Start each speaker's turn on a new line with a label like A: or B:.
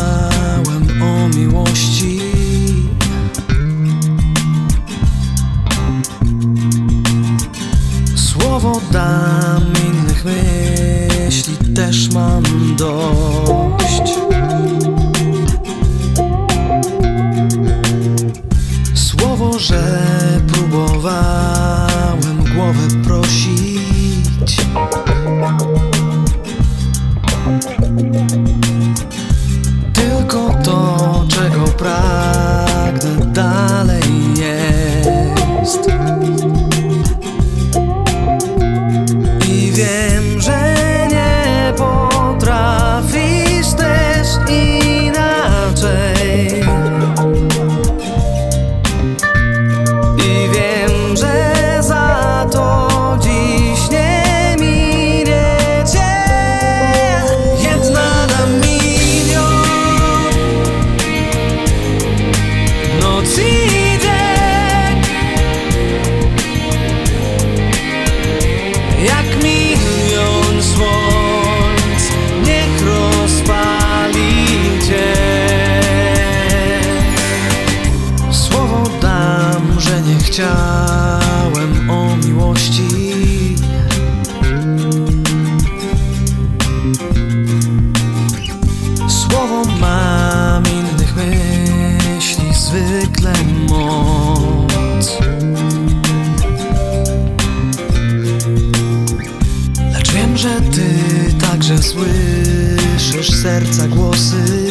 A: chciałem o miłości. Słowo dam innych myśli też mam dość. Słowo, że próbowałem głowę prosić zwykle moc. Lecz wiem, że ty także słyszysz serca głosy